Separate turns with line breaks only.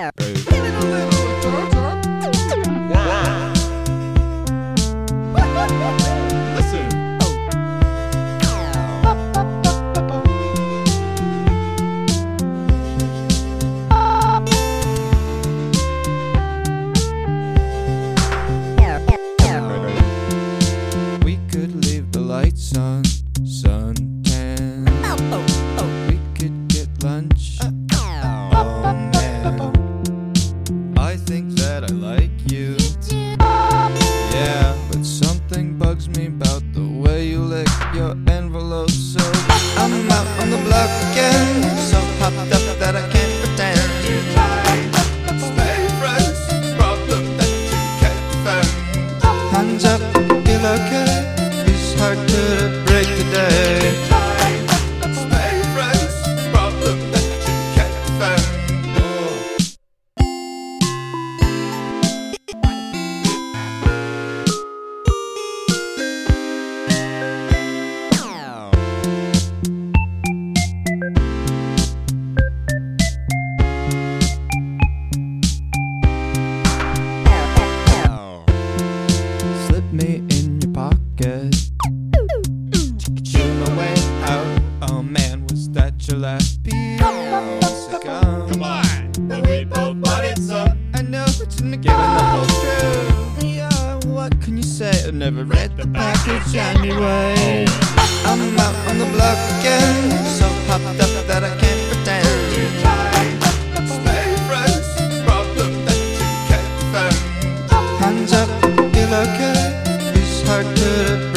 Living a
envelope. So I'm out on the block again, so hopped up that I can't pretend.
Stay friends. Problem that you can't defend.
Hands up, feel okay. It's hard to break the day. Your last piece of?
Come on. But we both wanted some.
I know it's in the given the whole oh, truth. Yeah, what can you say? I never read the package anyway. I'm out on the block again, so hopped up that I can't pretend.
Stay friends. Problem that you can't defend.
Hands up, feel okay. It's hard to